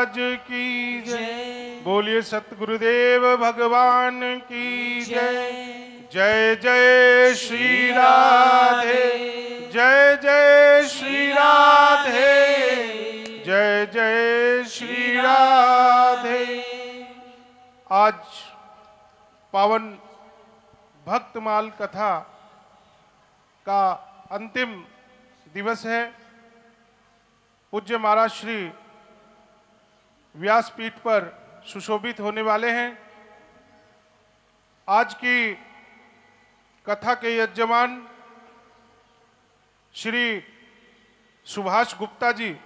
महाराज की जय। बोलिए सतगुरुदेव भगवान की जय। जय जय श्री राधे। जय जय श्री राधे। जय जय श्री राधे। आज पावन भक्तमाल कथा का अंतिम दिवस है। पूज्य महाराज श्री व्यासपीठ पर सुशोभित होने वाले हैं। आज की कथा के यजमान श्री सुभाष गुप्ता जी,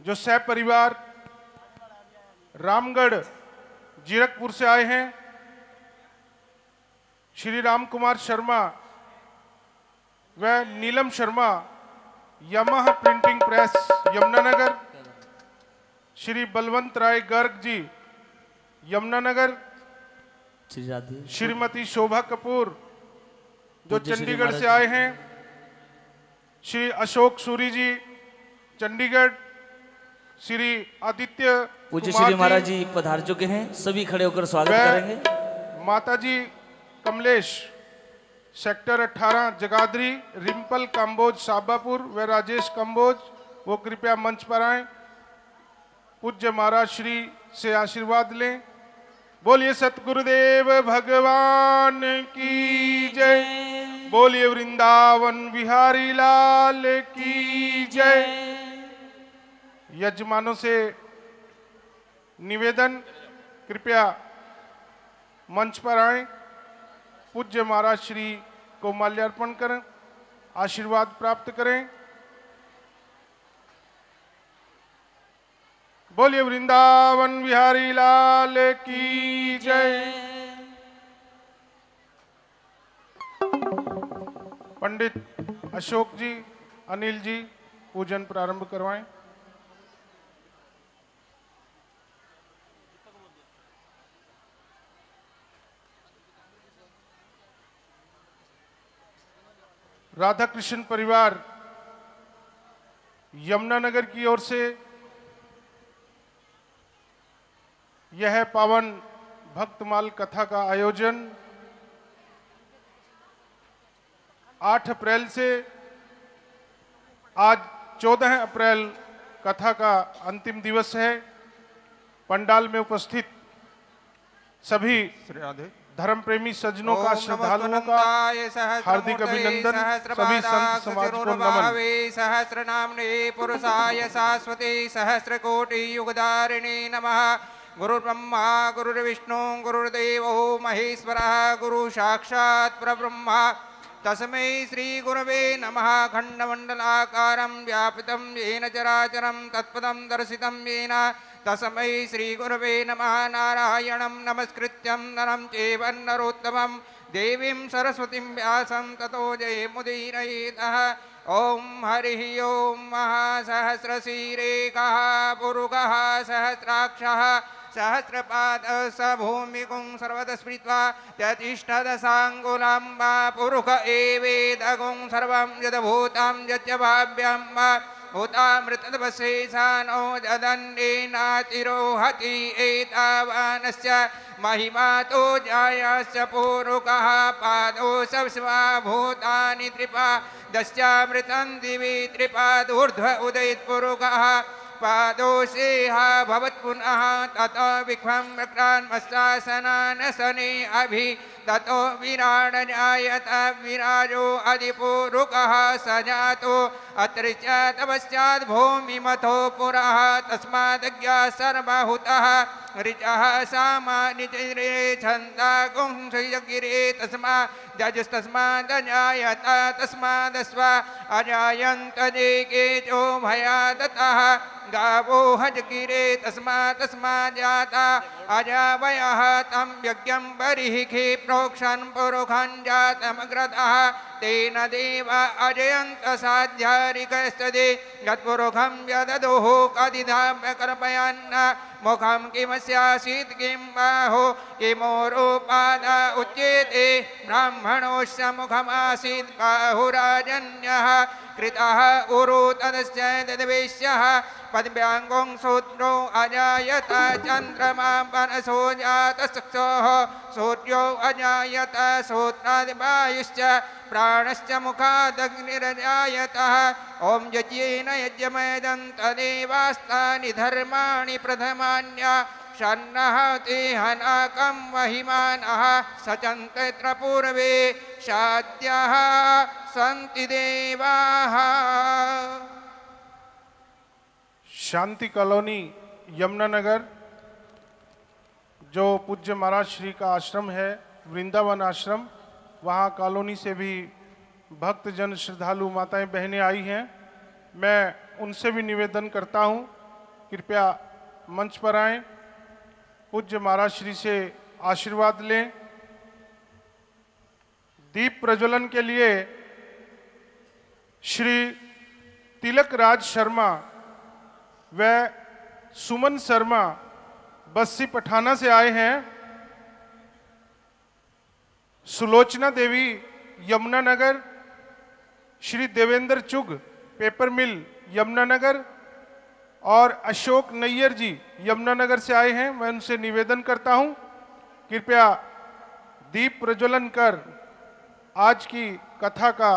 जो सह परिवार रामगढ़, जीरकपुर से आए हैं। श्री राम कुमार शर्मा व नीलम शर्मा, यमह प्रिंटिंग प्रेस, यमुनानगर। श्री बलवंत राय गर्ग जी यमुनानगर श्रीमती शोभा कपूर जो चंडीगढ़ से आए हैं श्री अशोक सूरी जी चंडीगढ़ श्री आदित्य पूज्य श्री महाराज जी पधार चुके हैं सभी खड़े होकर स्वागत करेंगे। माताजी कमलेश सेक्टर 18 जगाधरी रिम्पल कंबोज साबापुर व राजेश कंबोज वो कृपया मंच पर आए। पूज्य महाराज श्री से आशीर्वाद लें। बोलिए सतगुरुदेव भगवान की जय। बोलिए वृंदावन बिहारी लाल की जय। यजमानों से निवेदन, कृपया मंच पर आए। पूज्य महाराज श्री को माल्यार्पण करें, आशीर्वाद प्राप्त करें। बोलिए, वृंदावन बिहारी लाल की जय। पंडित अशोक जी, अनिल जी, पूजन प्रारंभ करवाएँ। राधा कृष्ण परिवार यमुनानगर की ओर से यह पावन भक्तमाल कथा का आयोजन। 8 अप्रैल से आज 14 अप्रैल कथा का अंतिम दिवस है। पंडाल में उपस्थित सभी धर्म प्रेमी सज्जनों का श्रद्धालुओं का हार्दिक अभिनंदन। सभी संत समाज को नमन। सहस्रपादाक्षचतुर्भावे सहस्रनाम्ने पुरुषाय शाश्वते सहस्रकोटि युगधारिणे नमः। गुरुर्ब्रह्मा गुरुर्विष्णु गुरुर्देवो महेश्वरः गुरु साक्षात् परब्रह्मा। तस्मै श्रीगुरवे नमः। खण्डमण्डलाकारं व्यापितं येन चराचरं तत्पदं दर्शितं येन। तस्मै श्रीगुरवे नमः। नारायणं नमस्कृत्यं नरं चैव नरोत्तमं। देवीं सरस्वतीं व्यासं ततो जयमुदीरयेतः ॐ हरिः ॐ महासहस्रशीरेकः पुरुगः सहस्राक्षः सहस्रपादः स भूमिकुं सर्वतः स्मृत्वा त्यतिष्ठदशाङ्गुलाम्बा पुरुष एवेदगुं सर्वं यदभूतां यच्च भाव्यं वा भूतामृतवशेषानो जदन्नेनातिरोहति एतावानस्य महिमा तो जायास्य पूरुकः पादौ सविस्वा भूतानि त्रिपा दिवि त्रिपादूर्ध्व उदयत्पुरुकः पादोषेह भवत्पुनः ततो विख्वं वक्रान्मस्तासनानसने अभि ततो विराडजायत विराजो अधिपूरुकः स जातो अत्र च तपश्चात् भूमिमथो पुरः तस्मादज्ञा सर्वहुतः ऋचः सामानिचिरे छन्दा गुंसयगिरे तस्मा जजस्तस्मादजायत तस्मादस्व अजायन्त देकेचो भया दतः गावो हजगिरे तस्मात् तस्मात् जाता अजावयः तं यज्ञं बर्हिः न् पुरुखान् जातमग्रतः। तेन देव अजयन्तसाध्यारिकस्तदे यत्पुरुखं व्य दुः कदि मुखं किमस्यासीत् किं बाहो? किमोरूपाद उच्येते? ब्राह्मणोश्च मुखमासीत् बाहुराजन्यः। कृतः उरु तदश्च तद्वेश्यः पद्भ्याङ्गुं सूत्रो अजायत चन्द्रमा वनसो जातचक्षोः सूर्यो अजायत सूत्रादिवायुश्च प्राणश्च मुखादग्निरजायतः। ॐ यज्ञेन यज्ञमेदं तदेवास्तानि धर्माणि प्रथमान्य। शन्नः ते हनाकं महिमानः सचन्तत्र पूर्वे शाद्यः सन्ति देवाः। शांति कॉलोनी, यमुनानगर, जो पूज्य महाराज श्री का आश्रम है, वृंदावन आश्रम वहाँ कॉलोनी से भी भक्तजन श्रद्धालु माताएँ बहनें आई हैं। मैं उनसे भी निवेदन करता हूँ, कृपया मंच पर आएँ। पूज्य महाराज श्री से आशीर्वाद लें। दीप प्रज्वलन के लिए श्री तिलक राज शर्मा व सुमन शर्मा बस्सी पठाना से आए हैं। सुलोचना देवी यमुनानगर श्री देवेंद्र चुग, पेपर मिल यमुनानगर और अशोक नैयर जी यमुनानगर से आए हैं। मैं उनसे निवेदन करता हूँ, कृपया दीप प्रज्वलन कर आज की कथा का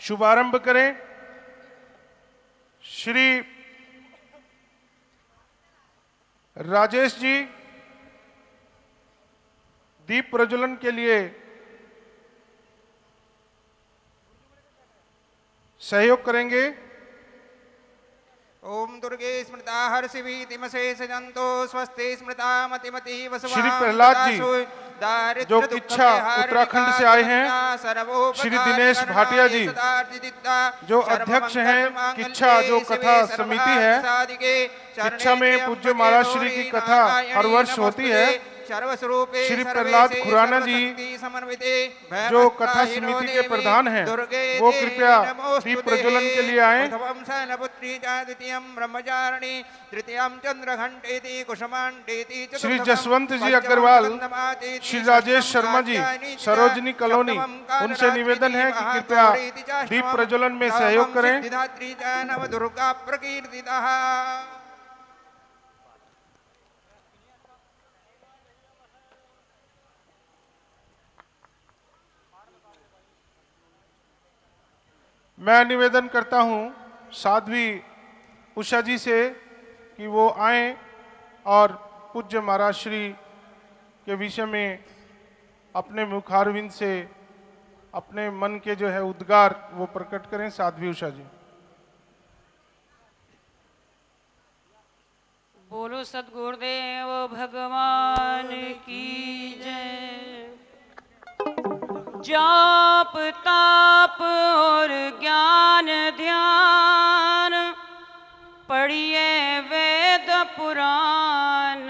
शुभारंभ करें। श्री राजेश जी दीप प्रज्वलन के लिए सहयोग करेंगे। ओम दुर्गे स्मृता हर्षिवीतिमशेषजन्तो स्वस्ति स्मृता मतिमति श्री प्रहलाद जी, जो इच्छा उत्तराखंड से आए हैं, श्री दिनेश भाटिया जी, जो अध्यक्ष हैं किच्छा जो कथा समिति है किच्छा में पूज्य महाराज श्री की कथा हर वर्ष होती है सर्वस्वरूपे श्री प्रहलाद खुराना जी, समन्विते जो कथा समिति के प्रधान हैं, दुर्गे वो कृपया। दीप प्रज्वलन के लिए आए। ब्रह्मचारिणी तृतीयं चन्द्रघण्टेति कुसुमाण्डेति श्री जसवंत जी अग्रवाल श्री राजेश शर्मा जी सरोजनी कॉलोनी उनसे निवेदन है कि कृपया दीप प्रज्वलन में सहयोग करें। नवदुर्गा प्रकीर्तितः। मैं निवेदन करता हूँ साध्वी उषा जी से कि वो आए और पूज्य महाराज श्री के विषय में अपने मुखारविंद से अपने मन के जो है उद्गार वो प्रकट करें, साध्वी उषा जी। बोलो सदगुरुदेव भगवान की जय। जाप, ताप और ज्ञान ध्यान, पढ़िए वेद पुराण।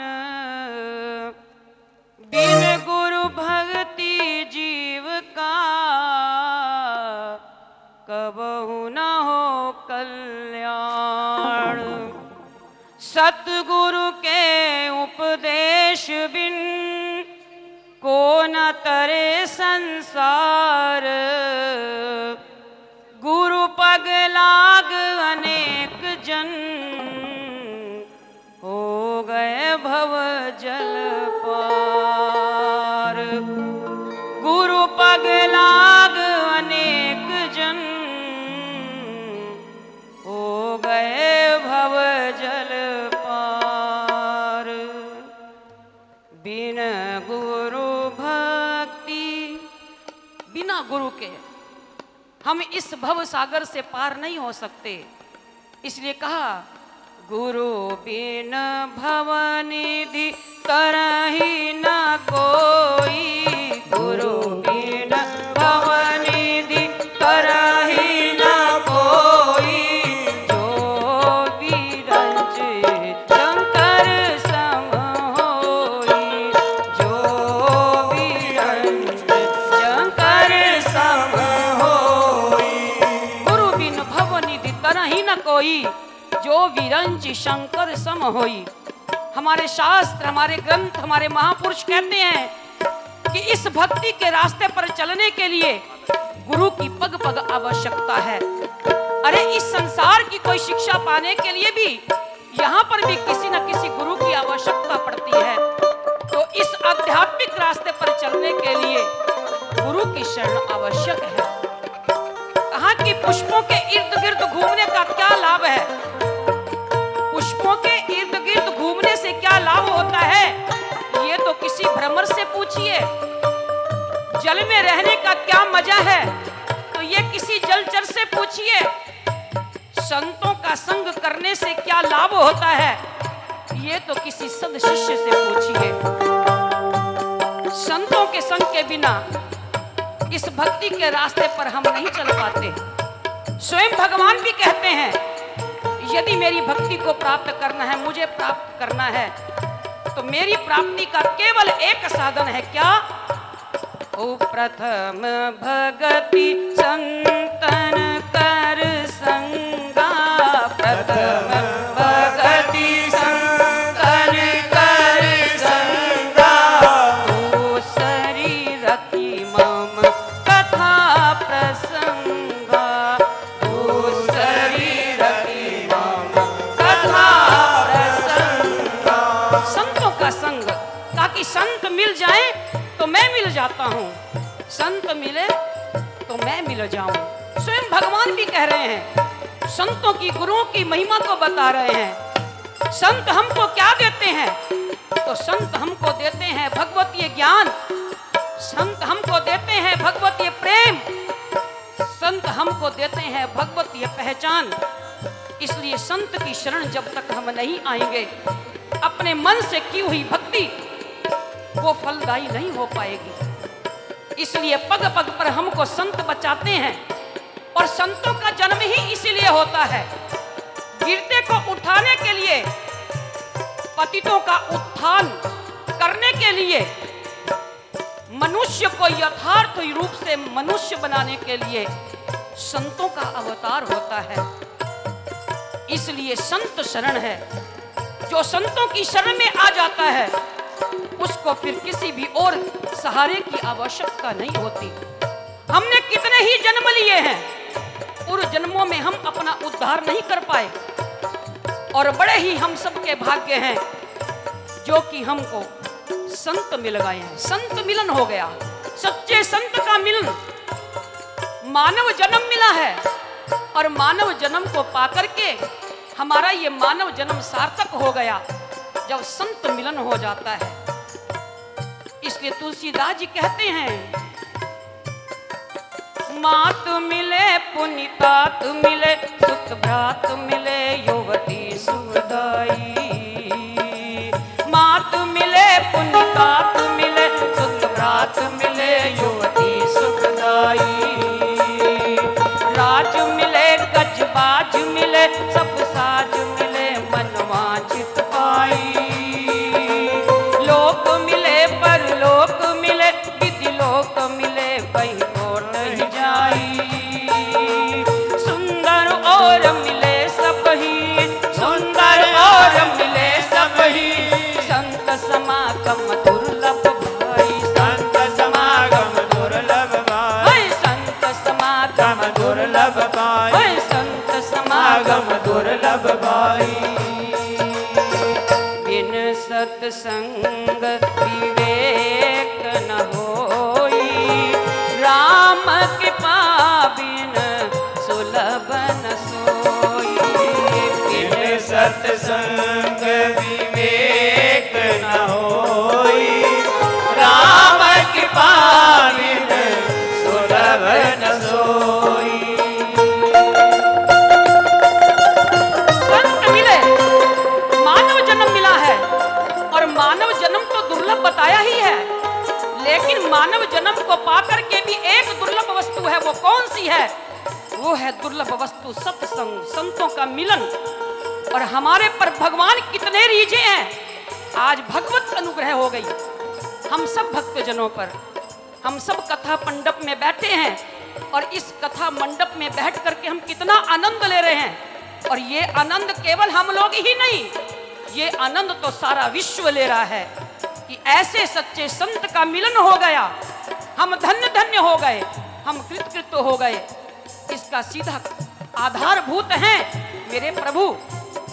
बिन गुरु भक्ति जीव का, कबहु न हो कल्याण। सतगुरु के उपदेश बिन को न तरे संसार। गुरु पग लाग अनेक जन। हो गए भव जल पार। हम इस भव सागर से पार नहीं हो सकते। इसलिए कहा, गुरु बिन भवनिधि तरही न कोई। गुरु बिन भव विरंच शंकर सम होई। हमारे शास्त्र, हमारे ग्रंथ, हमारे महापुरुष कहते हैं कि इस भक्ति के रास्ते पर चलने के लिए गुरु की पग पग आवश्यकता है। अरे, इस संसार की कोई शिक्षा पाने के लिए भी यहाँ पर भी किसी न किसी गुरु की आवश्यकता पड़ती है। तो इस आध्यात्मिक रास्ते पर चलने के लिए गुरु की शरण आवश्यक है। कहा कि पुष्पों के इर्द गिर्द घूमने का क्या लाभ है? पुष्पों के इर्द गिर्द घूमने से क्या लाभ होता है? ये तो किसी भ्रमर से पूछिए। जल में रहने का क्या मज़ा है? तो ये किसी जलचर से पूछिए। संतों का संग करने से क्या लाभ होता है? ये तो किसी सद शिष्य से पूछिए। संतों के संग के बिना इस भक्ति के रास्ते पर हम नहीं चल पाते। स्वयं भगवान भी कहते हैं यदि मेरी भक्ति को प्राप्त करना है मुझे प्राप्त करना है तो मेरी प्राप्ति का केवल एक साधन है क्या? ओ प्रथम भगति संतन कर संगा प्रथम भगति ताकि संत मिल जाए तो मैं मिल जाता हूँ। संत मिले तो मैं मिल जाऊँ। स्वयं भगवान भी कह रहे हैं, संतों की गुरुओं की महिमा को बता रहे हैं। संत हमको क्या देते हैं? तो संत हमको देते हैं भगवतीय ज्ञान। संत हमको देते हैं भगवतीय प्रेम। संत हमको देते हैं भगवतीय पहचान। इसलिए संत की शरण जब तक हम नहीं आएँगे, अपने मन से की हुई भक्ति वो फलदायी नहीं हो पाएगी। इसलिए पग पग पर हमको संत बचाते हैं और संतों का जन्म ही इसीलिए होता है। गिरते को उठाने के लिए, पतितों का उत्थान करने के लिए, मनुष्य को यथार्थ रूप से मनुष्य बनाने के लिए संतों का अवतार होता है। इसलिए संत शरण है। जो संतों की शरण में आ जाता है उसको फिर किसी भी और सहारे की आवश्यकता नहीं होती। हमने कितने ही जन्म लिए हैं पूर्व जन्मों में हम अपना उद्धार नहीं कर पाए। और बड़े ही हम सबके भाग्य हैं, जो कि हमको संत मिल गए हैं। संत मिलन हो गया। सच्चे संत का मिलन मानव जन्म मिला है। और मानव जन्म को पाकर के हमारा ये मानव जन्म सार्थक हो गया। जब संत मिलन हो जाता है। इसलिए तुलसीदास जी कहते हैं, मात मिले पुनितात मिले, सुत भ्रात मिले, युवती सुखदाई सत्संग विवेक न होई। राम के पाबिन सुलभ न सोई। सत्संग विवेक न होई। राम की पाविन सुलभ सी है वो है दुर्लभ वस्तु सत्संग संतों का मिलन। और हमारे पर भगवान कितने रीझे हैं। आज भगवत अनुग्रह हो गई। हम सब भक्तजनों पर, हम सब कथा मंडप में बैठे हैं। और इस कथा मंडप में बैठ करके हम कितना आनंद ले रहे हैं। और ये आनंद केवल हम लोग ही नहीं, ये आनंद तो सारा विश्व ले रहा है कि ऐसे सच्चे संत का मिलन हो गया। हम धन्य धन्य हो गए। हम कृतकृत हो गए। इसका सीधा आधारभूत है। मेरे प्रभु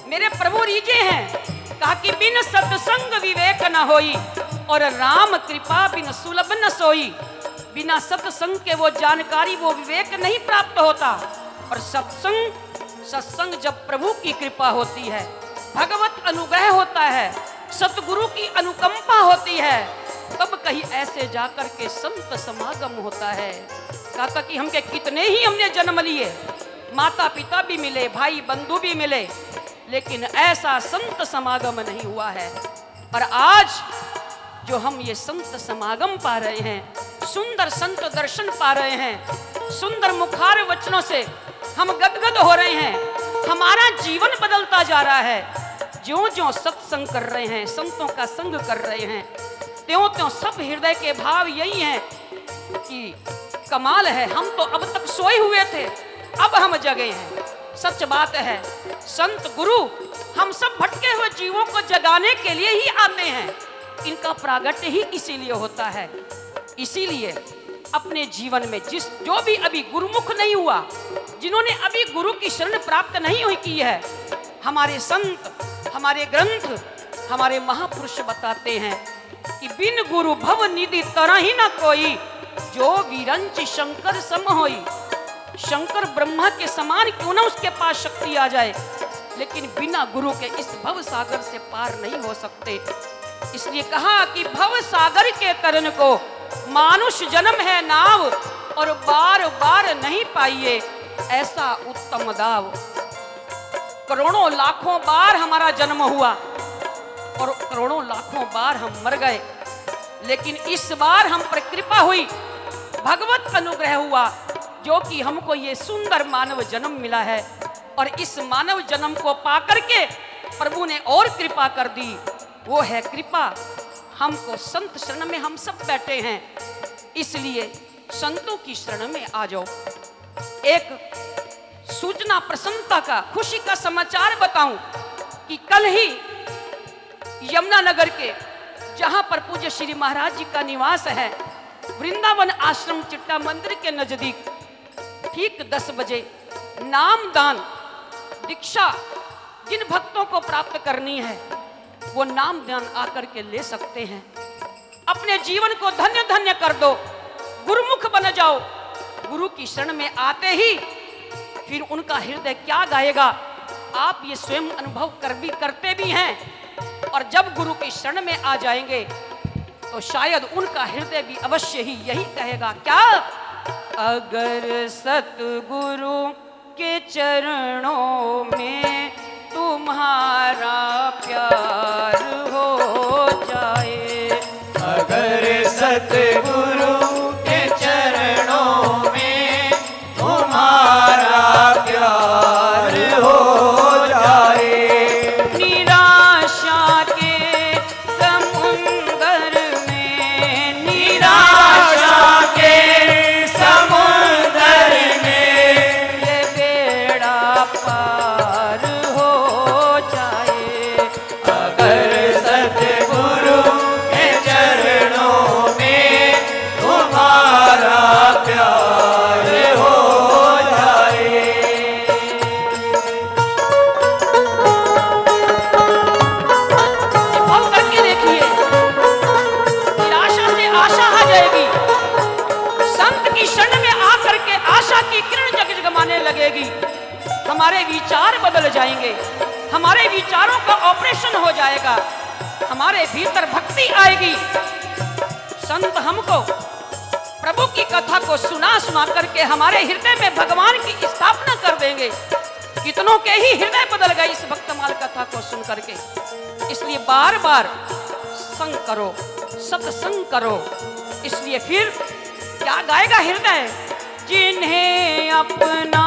मेरे प्रभु रीजे हैं। कहा कि बिन सत्संग विवेक न होई और राम कृपा बिन सुलभ न सोई। बिना सत्संग के वो जानकारी, वो विवेक नहीं प्राप्त होता। और सत्संग सत्संग जब प्रभु की कृपा होती है, भगवत अनुग्रह होता है, सतगुरु की अनुकंपा होती है, तब कहीं ऐसे जाकर के संत समागम होता है। कहा कि हमके कितने ही हमने जन्म लिए। माता पिता भी मिले भाई बंधु भी मिले, लेकिन ऐसा संत समागम नहीं हुआ है। और आज जो हम ये संत समागम पा रहे हैं, सुंदर संत दर्शन पा रहे हैं, सुंदर मुखार वचनों से हम गदगद हो रहे हैं, हमारा जीवन बदलता जा रहा है। ज्यो ज्यो सत्संग कर रहे हैं, संतों का संग कर रहे हैं त्यों त्यों सब हृदय के भाव यही हैं कि कमाल है। हम तो अब तक सोए हुए थे। अब हम जगे हैं। सच बात है, संत गुरु, हम सब भटके हुए जीवों को जगाने के लिए ही आते हैं। इनका प्रागट्य ही इसीलिए होता है। इसीलिए अपने जीवन में जिस, जो भी अभी गुरुमुख नहीं हुआ, जिन्होंने अभी गुरु की शरण प्राप्त नहीं हुई की है, हमारे संत, हमारे ग्रंथ, हमारे महापुरुष बताते हैं कि बिन गुरु भव निधि तरह ही न कोई जो वीरंच शंकर सम होई। शंकर ब्रह्मा के समान क्यों ना उसके पास शक्ति आ जाए? लेकिन बिना गुरु के इस भव सागर से पार नहीं हो सकते। इसलिए कहा कि भव सागर के तरण को मानुष जन्म है नाव और बार बार नहीं पाइए, ऐसा उत्तम दाव। करोड़ों लाखों बार हमारा जन्म हुआ और करोड़ों लाखों बार हम मर गए। लेकिन इस बार हम पर कृपा हुई, भगवत अनुग्रह हुआ, जो कि हमको ये सुंदर मानव जन्म मिला है। और इस मानव जन्म को पाकर के प्रभु ने और कृपा कर दी। वो है कृपा। हमको संत शरण में हम सब बैठे हैं। इसलिए संतों की शरण में आ जाओ। एक सूचना प्रसन्नता का, खुशी का समाचार बताऊँ कि कल ही यमुनानगर के जहाँ पर पूज्य श्री महाराज जी का निवास है, वृंदावन आश्रम चिट्टा मंदिर के नज़दीक। ठीक दस बजे नाम दान, दीक्षा जिन भक्तों को प्राप्त करनी है, वो नाम दान आकर के ले सकते हैं। अपने जीवन को धन्य धन्य कर दो, गुरुमुख बन जाओ। गुरु की शरण में आते ही फिर उनका हृदय क्या गाएगा, आप ये स्वयं अनुभव कर भी, करते भी हैं। और जब गुरु की शरण में आ जाएँगे तो शायद उनका हृदय भी अवश्य ही यही कहेगा, क्या? अगर सतगुरु के चरणों में तुम्हारा प्यार हो जाए, अगर सतगुरु हमारे विचार बदल जाएँगे। हमारे विचारों का ऑपरेशन हो जाएगा। हमारे भीतर भक्ति आएगी। संत हमको, प्रभु की कथा को सुना सुना करके हमारे हृदय में भगवान की स्थापना कर देंगे। कितनों के ही हृदय बदल गए इस भक्तमाल कथा को सुन करके। इसलिए बार बार संग करो, सत्संग करो। इसलिए फिर क्या गाएगा हृदय? जिन्हें अपना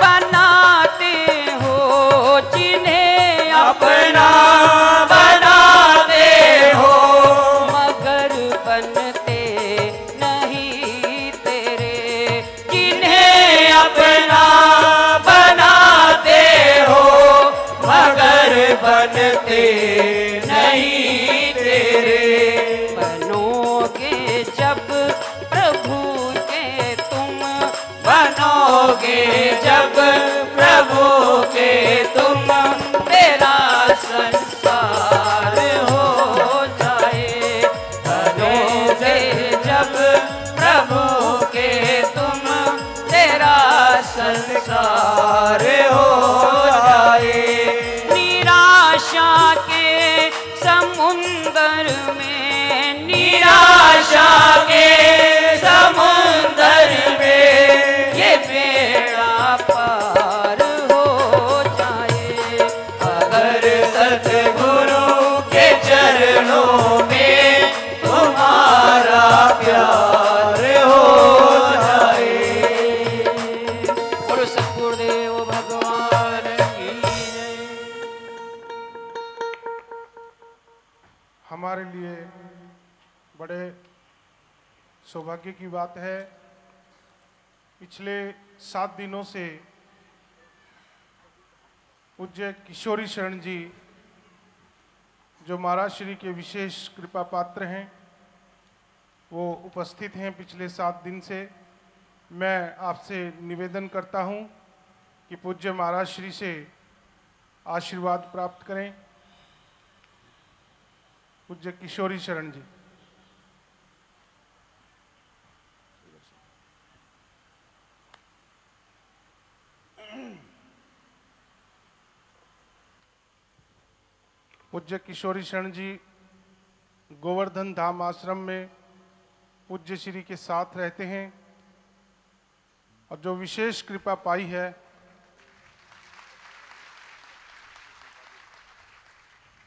बनाते हो जिन्हें अपना संसार हो जाए। निराशा के समुंदर में निराशा के हमारे लिए बड़े सौभाग्य की बात है। पिछले सात दिनों से पूज्य किशोरी शरण जी, जो महाराज श्री के विशेष कृपा पात्र हैं, वो उपस्थित हैं पिछले सात दिन से। मैं आपसे निवेदन करता हूँ कि पूज्य महाराज श्री से आशीर्वाद प्राप्त करें। पूज्य किशोरी शरण जी। पूज्य किशोरी शरण जी, गोवर्धन धाम आश्रम में पूज्य श्री के साथ रहते हैं और जो विशेष कृपा पाई है,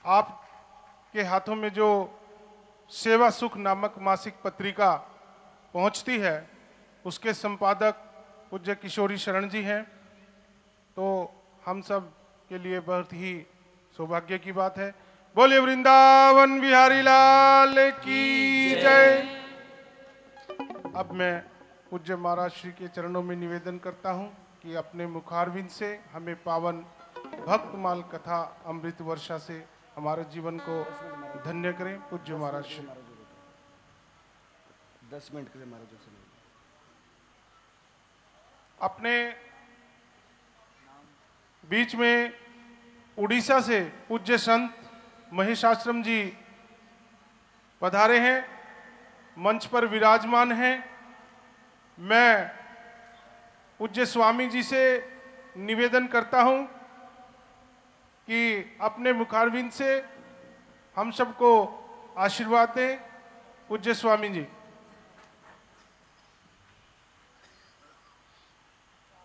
आप के हाथों में जो सेवा सुख नामक मासिक पत्रिका पहुँचती है, उसके संपादक पूज्य किशोरी शरण जी हैं। तो हम सब के लिए बहुत ही सौभाग्य की बात है। बोले वृंदावन बिहारी लाल की जय। अब मैं पूज्य महाराज श्री के चरणों में निवेदन करता हूँ कि अपने मुखारविंद से हमें पावन भक्तमाल कथा अमृत वर्षा से हमारे जीवन को धन्य करें पूज्य महाराज श्री दस मिनट के लिए हमारा जो समय अपने बीच में उड़ीसा से पूज्य संत महेशाश्रम जी पधारे हैं मंच पर विराजमान हैं। मैं पूज्य स्वामी जी से निवेदन करता हूँ कि अपने मुखारविंद से हम सबको आशीर्वाद दें, पूज्य स्वामी जी।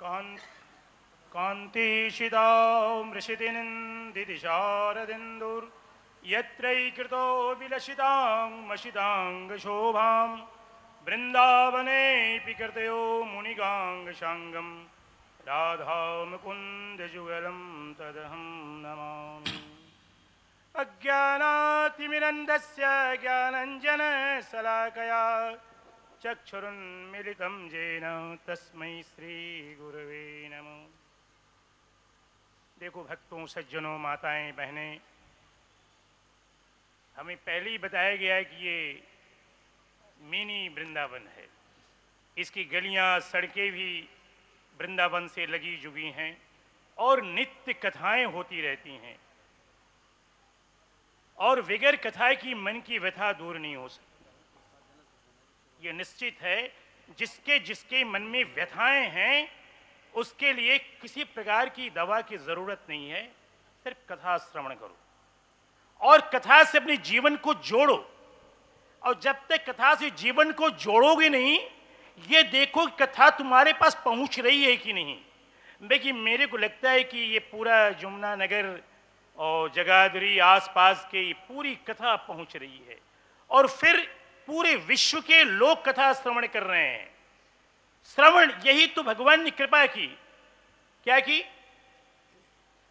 कान् कान्तिशितां मृषितिनिन्दिशारदिन्दुर् यत्रैकृतो विलसितां मशिताङ्गशोभां, वृन्दावनेऽपि कृतयो मुनिगाङ्गशाङ्गं राधा मुकुन्दजुगलं तदहं नमामि। अज्ञानातिमिरन्दस्य ज्ञानञ्जनशलाकया चक्षुरुन्मिलितं येन तस्मै श्रीगुरवे नमः। देखो भक्तों, सज्जनों, माताएँ, बहनें, हमें पहले ही बताया गया है कि ये मिनी वृंदावन है। इसकी गलियाँ, सड़कें भी वृंदावन से लगी जुगी हैं और नित्य कथाएँ होती रहती हैं। और विगर कथा की मन की व्यथा दूर नहीं हो सकती। ये निश्चित है, जिसके जिसके मन में व्यथाएँ हैं, उसके लिए किसी प्रकार की दवा की ज़रूरत नहीं है, सिर्फ़ कथा श्रवण करो। और कथा से अपने जीवन को जोड़ो। और जब तक कथा से जीवन को जोड़ोगे नहीं ये देखो कथा तुम्हारे पास पहुँच रही है कि नहीं। देखिए, मेरे को लगता है कि ये पूरा जुमना नगर और जगाधरी आसपास के पूरी कथा पहुँच रही है। और फिर पूरे विश्व के लोग कथा श्रवण कर रहे हैं। श्रवण, यही तो भगवान ने कृपा की। क्या की?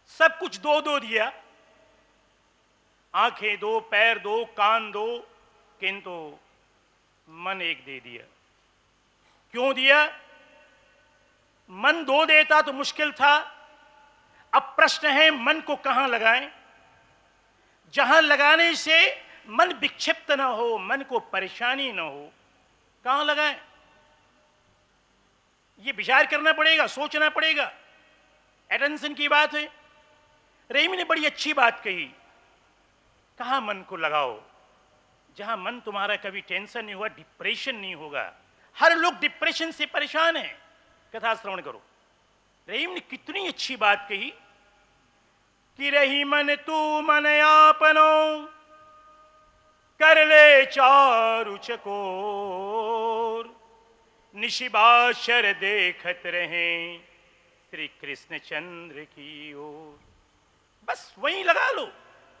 सब कुछ दो दो दिया। आँखें दो, पैर दो, कान दो, किंतु मन एक दे दिया। क्यों दिया? मन दो देता तो मुश्किल था। अब प्रश्न है, मन को कहाँ लगाएँ? जहाँ लगाने से मन विक्षिप्त ना हो, मन को परेशानी ना हो, कहाँ लगाएँ? ये विचार करना पड़ेगा, सोचना पड़ेगा। एटेंशन की बात है। रहीम ने बड़ी अच्छी बात कही। कहा मन को लगाओ? जहाँ मन तुम्हारा कभी टेंशन नहीं हुआ, डिप्रेशन नहीं होगा। हर लोग डिप्रेशन से परेशान है। कथा श्रवण करो। रहीम ने कितनी अच्छी बात कही। कि रही मन तू मन आपनो कर ले चारु चकोर। निशिबाशर देखत रहे श्री कृष्ण चंद्र की ओर। बस वहीं लगा लो।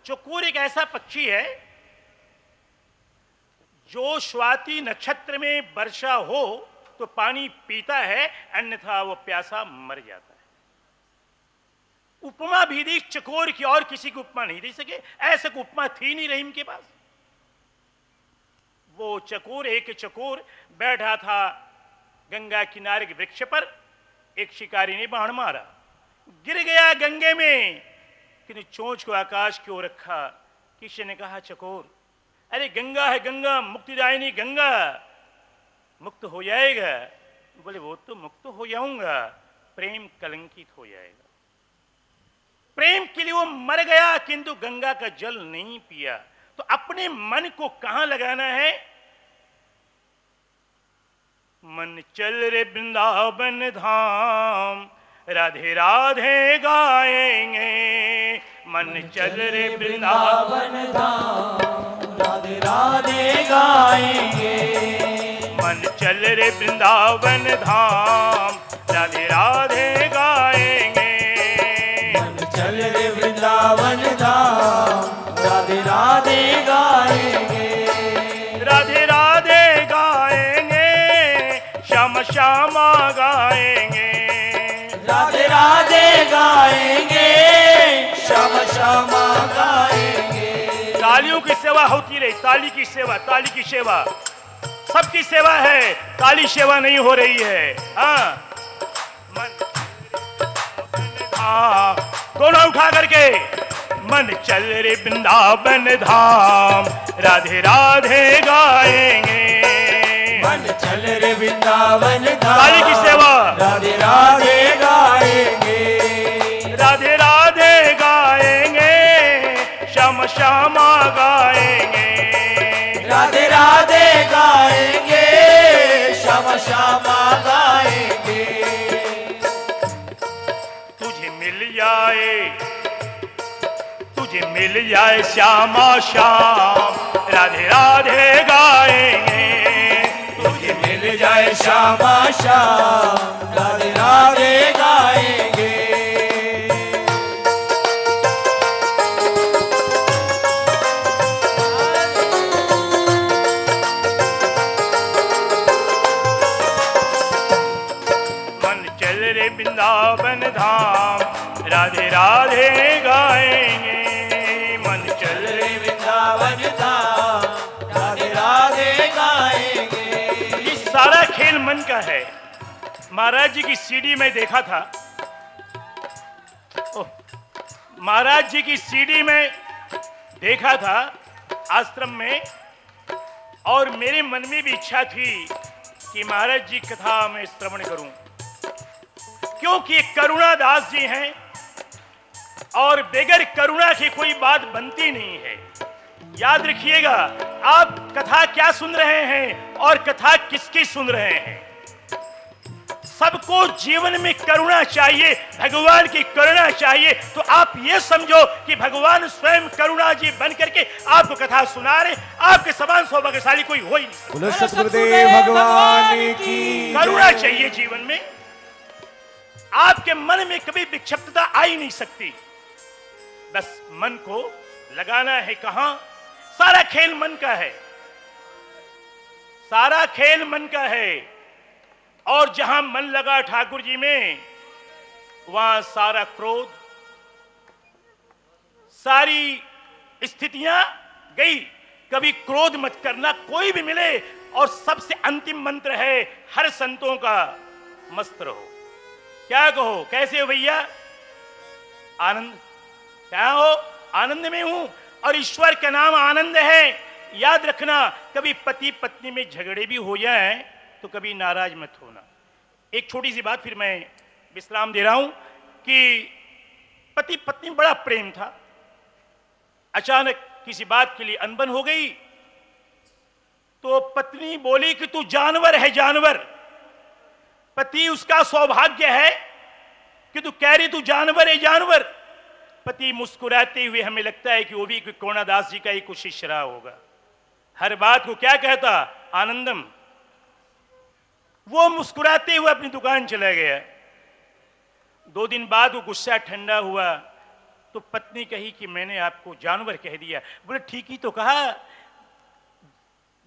चकोर एक ऐसा पक्षी है जो स्वाति नक्षत्र में वर्षा हो तो पानी पीता है, अन्यथा वो प्यासा मर जाता है। उपमा भी दी, चकोर की और किसी को उपमा नहीं दे सके। ऐसे उपमा थी नहीं रहीम के पास। वो चकोर, एक चकोर, बैठा था गंगा किनारे के वृक्ष पर। एक शिकारी ने बाण मारा। गिर गया गंगे में। किंतु चोंच को आकाश की ओर रखा। किसी ने कहा, चकोर अरे गंगा है गंगा मुक्तिदायिनी गंगा। मुक्त हो जाएगा। बोले वो तो मुक्त हो जाऊँगा। प्रेम कलंकित हो जाएगा। प्रेम के लिए वो मर गया किंतु गंगा का जल नहीं पिया। तो अपने मन को कहाँ लगाना है? मन चल रे वृंदावन धाम। राधे राधे गाएँगे। मन चल रे वृंदावन राधे राधे गाएँगे। मन चल रे वृंदावन धाम राधे राधे गाएँगे। मन चल रे वृंदावन धाम राधे राधे गाएँगे। राधे राधे गाएँगे श्याम श्यामा गाएँगे। राधे राधे गाएँगे श्याम श्यामा गाएँगे। तालियों की सेवा होती रही। ताली की सेवा ताली की सेवा। सबकी सेवा है ताली सेवा नहीं हो रही है। हाँ। मन हाँ। दोनों उठा करके मन चल रे वृंदावन धाम। राधे राधे गाएँगे। मन चल रे वृंदावन धाम। ताली की सेवा। राधे राधे मिल जाए श्यामा श्याम। राधे राधे गाएँगे। तुझे मिल जाए श्यामा श्याम। राधे राधे महाराज जी की सीडी में देखा था। महाराज जी की सीडी में देखा था आश्रम में, और मेरे मन में भी इच्छा थी कि महाराज जी कथा में श्रवण करूँ। क्योंकि करुणा दास जी हैं, और बेगर करुणा की कोई बात बनती नहीं है। याद रखिएगा, आप कथा क्या सुन रहे हैं, और कथा किसकी सुन रहे हैं? सबको जीवन में करुणा चाहिए भगवान की करुणा चाहिए। तो आप ये समझो कि भगवान स्वयं करुणा जी बन करके आपको कथा सुना रहे आपके समान सौभाग्यशाली कोई हो ही नहीं। भगवान की करुणा चाहिए जीवन में। आपके मन में कभी विक्षिप्तता आ ही नहीं सकती। बस मन को लगाना है कहा? सारा खेल मन का है। सारा खेल मन का है। और जहाँ मन लगा ठाकुर जी में, वहाँ सारा क्रोध, सारी स्थितियाँ गई। कभी क्रोध मत करना, कोई भी मिले और सबसे अंतिम मंत्र है, हर संतों का मस्त रहो। क्या कहो, कैसे हो भैया? आनंद। क्या हो? आनंद में हूँ और ईश्वर का नाम आनंद है। याद रखना, कभी पति पत्नी में झगड़े भी हो जाए तो कभी नाराज़ मत होना। एक छोटी सी बात फिर मैं विश्राम दे रहा हूँ कि पति पत्नी बड़ा प्रेम था। अचानक किसी बात के लिए अनबन हो गई तो पत्नी बोली कि तू जानवर है जानवर। पति उसका सौभाग्य है कि तू कह रही तू जानवर है जानवर। पति मुस्कुराते हुए हमें लगता है कि वो भी कोणादास जी का ही कुछ शिष्य रहा होगा। हर बात को क्या कहता? आनंदम। वो मुस्कुराते हुए अपनी दुकान चला गया दो दिन बाद वो गुस्सा ठंडा हुआ तो पत्नी कही कि मैंने आपको जानवर कह दिया। बोले, ठीक ही तो कहा।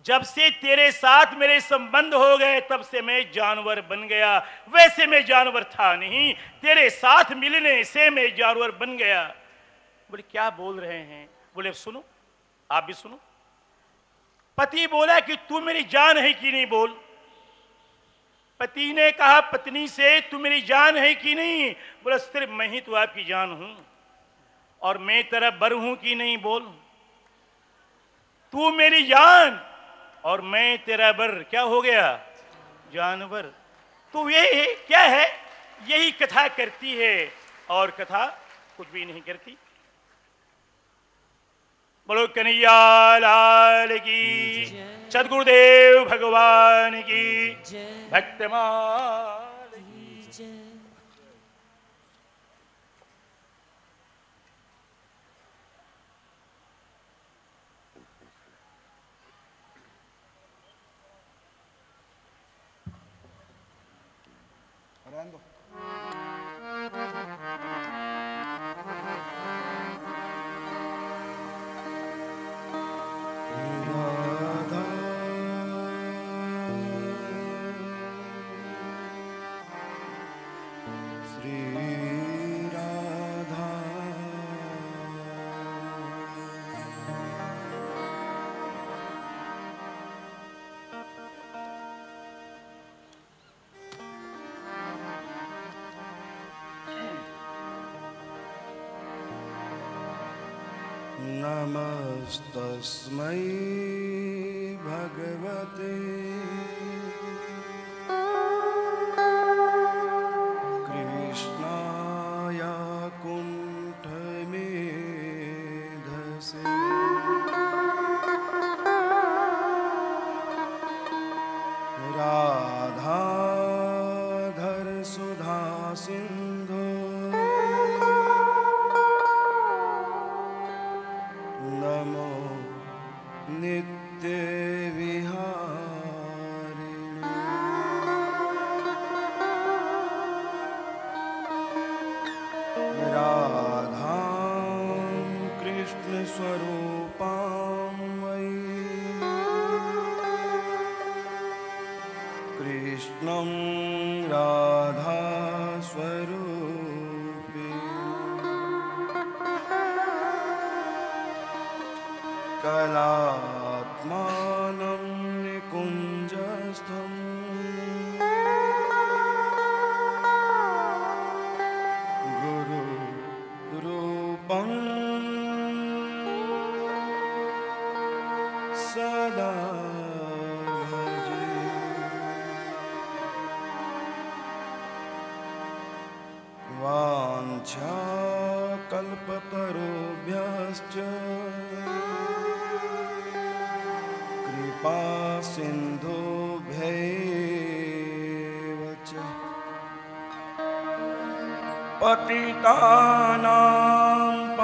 जब से तेरे साथ मेरे संबंध हो गए, तब से मैं जानवर बन गया। वैसे मैं जानवर था नहीं, तेरे साथ मिलने से मैं जानवर बन गया। बोले, क्या बोल रहे हैं? बोले, सुनो, आप भी सुनो। पति बोला कि, तू मेरी जान है कि नहीं बोल? पति ने कहा, पत्नी से तू मेरी जान है कि नहीं? बोला, सिर्फ़ मैं ही तो आपकी जान हूँ और मैं तेरा बर हूँ कि नहीं? बोल, तू मेरी जान और मैं तेरा बर। क्या हो गया? जानवर। तो ये क्या है? यही कथा करती है और कथा कुछ भी नहीं करती। बोलो कन्हैया लाल की। सदगुरुदेव भगवान की। भक्तमाल की। नमस्तस्मै भगवते ਪਿਤਾ ਨਾਮ।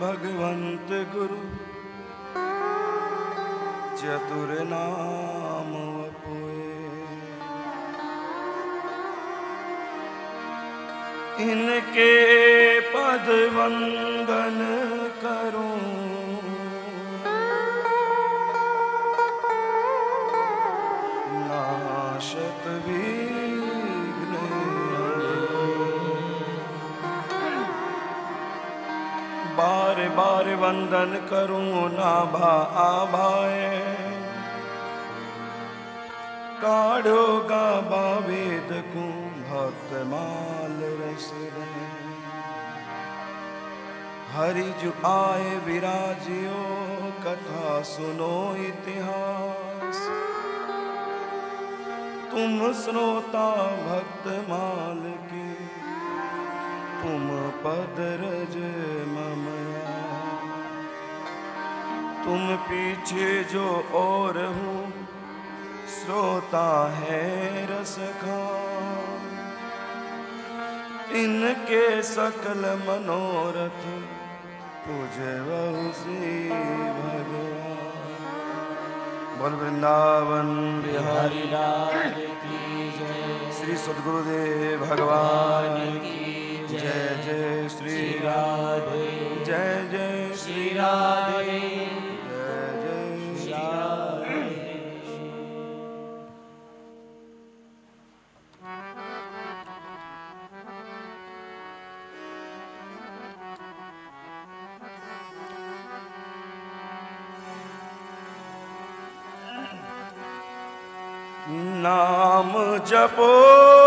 भगवंत गुरु चतुर नाम अपुए इनके पद वंदन करूँ वंदन करूँ ना भा आभाए। काढ़ो गाबा वेद को भक्त माल रस हरि जो आए विराजियो, कथा सुनो इतिहास। तुम श्रोता भक्त माल के, तुम पद रज ममया तुम पीछे जो और हूँ, श्रोता है रस खान इनके सकल मनोरथ पूजे सी भगवान। बोल वृंदावन बिहारी। की श्री सदगुरुदेव भगवान की जय जय श्री राधे। जय जय श्री राधे। नाम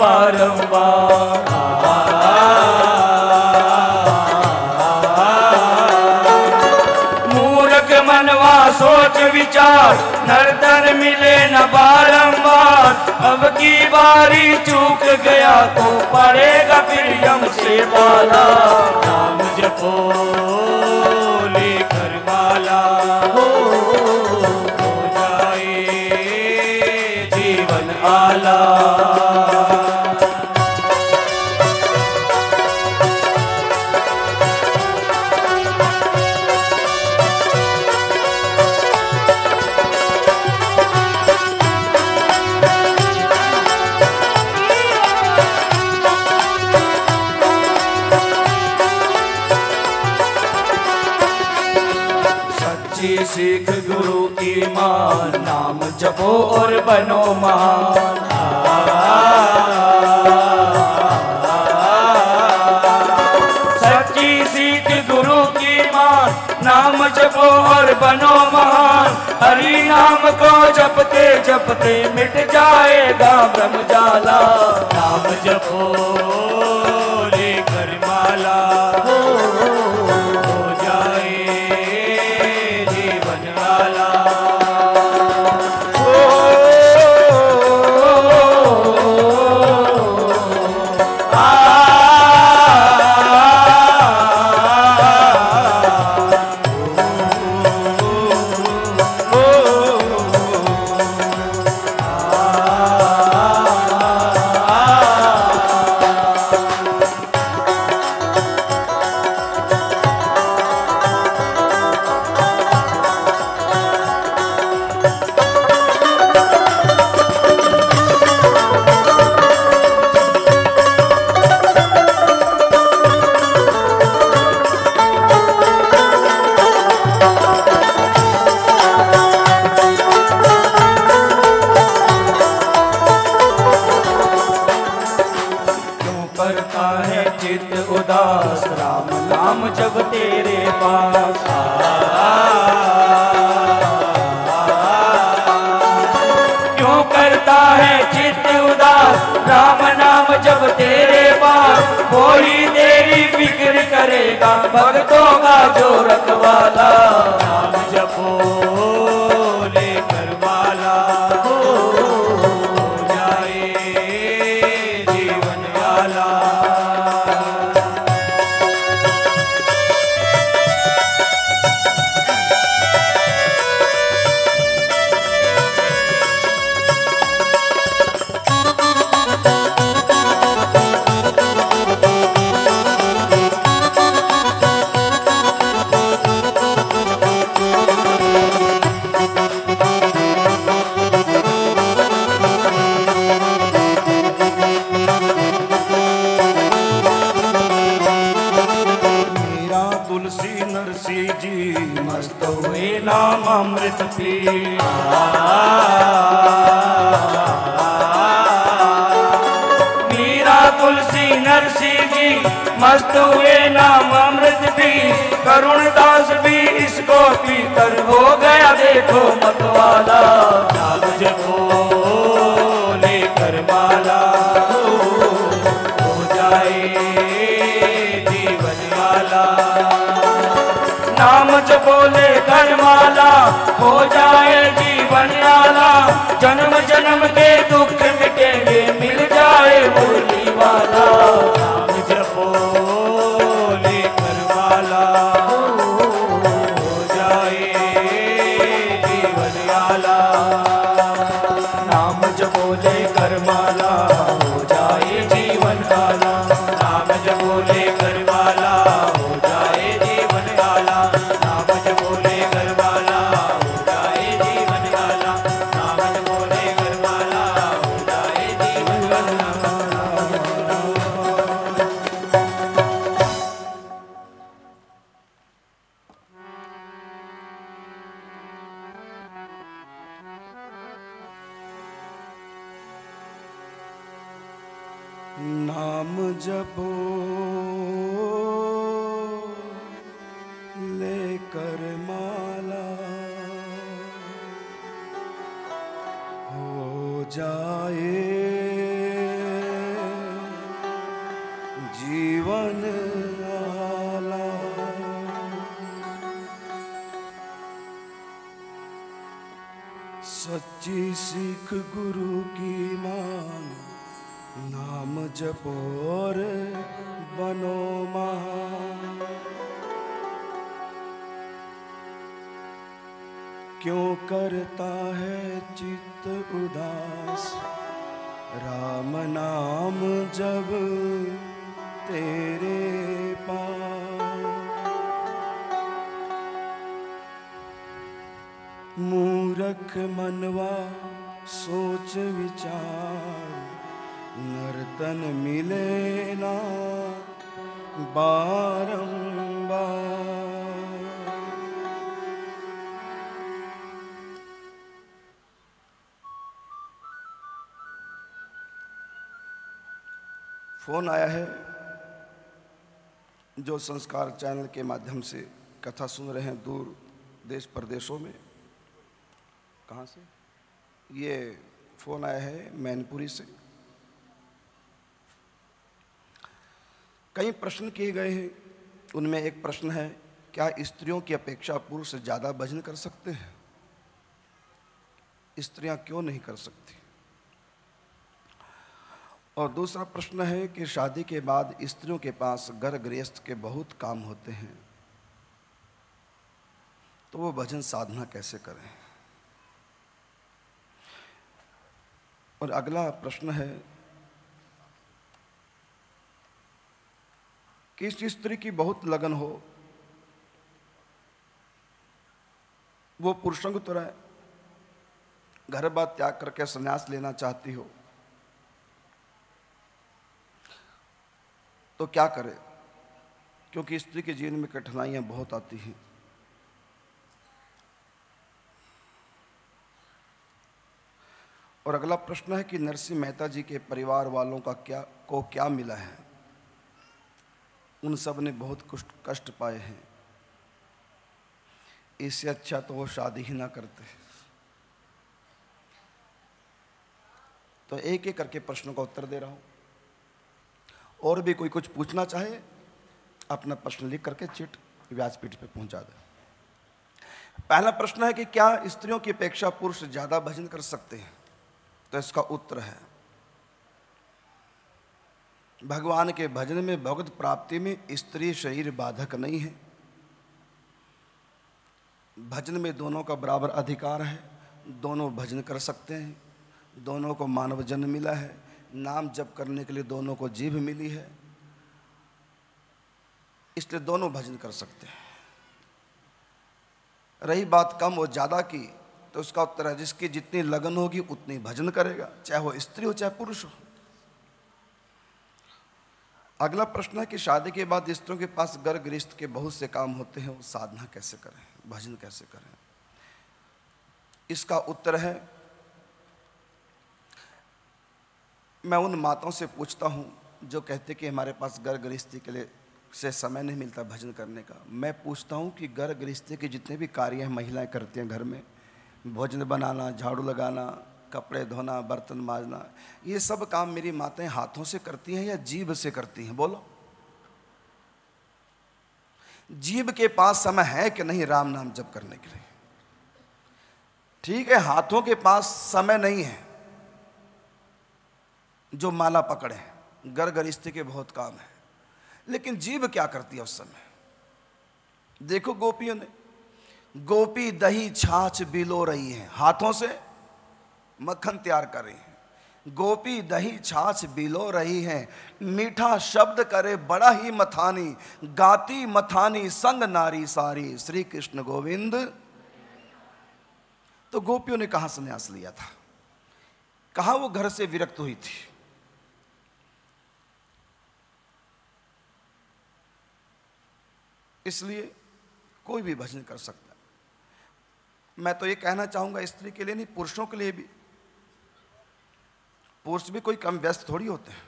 बारंबार मूरख मनवा, सोच विचार नर्तन मिले न बारंबार। अब की बारी चूक गया तो पड़ेगा फिर यम से बाला नाम जपो लेकर हो जाए जीवन आला। सीख गुरु ईमान, नाम जपो और बनो महान। सच्ची सीख गुरु की मान नाम जपो और बनो महान। हरि नाम को जपते जपते मिट जाएगा ब्रह्म जाला नाम जपो। जो रखवाला लेकर माला। हो जाए। जीवन सच्ची सिख गुरु की मान नाम जपो और बनो महान। क्यों करता है चित्त उदास? राम नाम जब तेरे पास। मूरख मनवा सोच विचार, नर्तन मिले ना बारंबार। फ़ोन आया है जो संस्कार चैनल के माध्यम से कथा सुन रहे हैं दूर देश प्रदेशों में। कहाँ से? ये फ़ोन आया है मैनपुरी से। कई प्रश्न किए गए हैं। उनमें एक प्रश्न है, क्या स्त्रियों की अपेक्षा पुरुष ज़्यादा भजन कर सकते हैं? स्त्रियाँ क्यों नहीं कर सकती? और दूसरा प्रश्न है कि शादी के बाद स्त्रियों के पास घर गृहस्थ के बहुत काम होते हैं। तो वो भजन साधना कैसे करें? और अगला प्रश्न है कि इस स्त्री की बहुत लगन हो, वो पुरुषों की तरह घर बार त्याग करके संन्यास लेना चाहती हो? तो क्या करे? क्योंकि स्त्री के जीवन में कठिनाइयाँ बहुत आती हैं। और अगला प्रश्न है कि नरसिंह मेहता जी के परिवार वालों का क्या, को क्या मिला है? उन सबने बहुत कुछ कष्ट पाए हैं। इससे अच्छा तो वो शादी ही ना करते। तो एक एक करके प्रश्नों का उत्तर दे रहा हूँ। और भी कोई कुछ पूछना चाहे, अपना प्रश्न लिख करके चिट व्यासपीठ पे पहुँचा दे। पहला प्रश्न है कि क्या स्त्रियों की अपेक्षा पुरुष ज़्यादा भजन कर सकते हैं? तो इसका उत्तर है, भगवान के भजन में भगवत प्राप्ति में स्त्री शरीर बाधक नहीं है। भजन में दोनों का बराबर अधिकार है, दोनों भजन कर सकते हैं, दोनों को मानव जन्म मिला है नाम जप करने के लिए दोनों को जीभ मिली है। इसलिए दोनों भजन कर सकते हैं। रही बात कम और ज़्यादा की तो उसका उत्तर है, जिसकी जितनी लगन होगी उतनी भजन करेगा, चाहे वो स्त्री हो, चाहे पुरुष हो। अगला प्रश्न है कि शादी के बाद स्त्रियों के पास गर्भ गृहस्थ के बहुत से काम होते हैं, वो साधना कैसे करें, भजन कैसे करें? इसका उत्तर है मैं उन माताओं से पूछता हूँ, जो कहते कि हमारे पास घर गृहस्थी के लिए से समय नहीं मिलता भजन करने का। मैं पूछता हूँ कि घर गृहस्थी के जितने भी कार्य हैं महिलाएँ करती हैं घर में, भोजन बनाना, झाड़ू लगाना, कपड़े धोना, बर्तन माजना, ये सब काम मेरी माताएँ हाथों से करती हैं या जीभ से करती हैं? बोलो। जीभ के पास समय है कि नहीं राम नाम जप करने के लिए? ठीक है, हाथों के पास समय नहीं है। जो माला पकड़े गर गरिश्ते के बहुत काम है। लेकिन जीव क्या करती है उस समय? देखो गोपियों ने, गोपी दही छाछ बिलो रही है, हाथों से मक्खन तैयार कर रही है। गोपी दही छाछ बिलो रही है, मीठा शब्द करे बड़ा ही मथानी, गाती मथानी संग नारी सारी श्री कृष्ण गोविंद। तो गोपियों ने कहा संन्यास लिया था? कहा वो घर से विरक्त हुई थी? इसलिए कोई भी भजन कर सकता है। मैं तो ये कहना चाहूँगा, स्त्री के लिए नहीं, पुरुषों के लिए भी। पुरुष भी कोई कम व्यस्त थोड़ी होते हैं।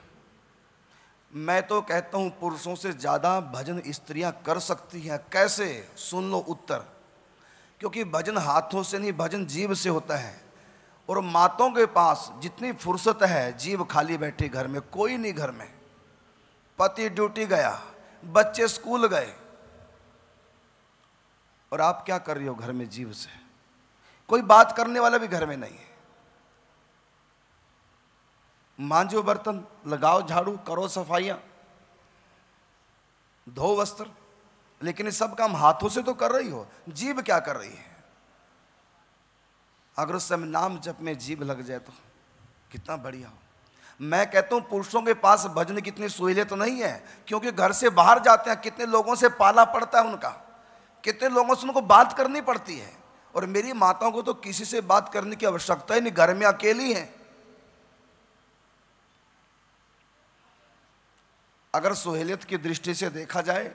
मैं तो कहता हूँ, पुरुषों से ज़्यादा भजन स्त्रियाँ कर सकती हैं। कैसे? सुन लो उत्तर। क्योंकि भजन हाथों से नहीं, भजन जीव से होता है। और मातों के पास जितनी फुर्सत है जीव खाली बैठी घर में, कोई नहीं घर में। पति ड्यूटी गया, बच्चे स्कूल गए और आप क्या कर रही हो घर में जीव से? कोई बात करने वाला भी घर में नहीं है। मांझो बर्तन, लगाओ झाड़ू, करो सफाइयाँ। धो वस्त्र, लेकिन ये सब काम हाथों से तो कर रही हो। जीव क्या कर रही है? अगर उस समय नाम जप में जीव लग जाए तो कितना बढ़िया हो। मैं कहता हूँ, पुरुषों के पास भजन की इतनी तो नहीं है, क्योंकि घर से बाहर जाते हैं, कितने लोगों से पाला पड़ता है उनका। कितने लोगों से उनको बात करनी पड़ती है? और मेरी माताओं को तो किसी से बात करने की आवश्यकता ही नहीं, घर में अकेली हैं। अगर सोहेलियत की दृष्टि से देखा जाए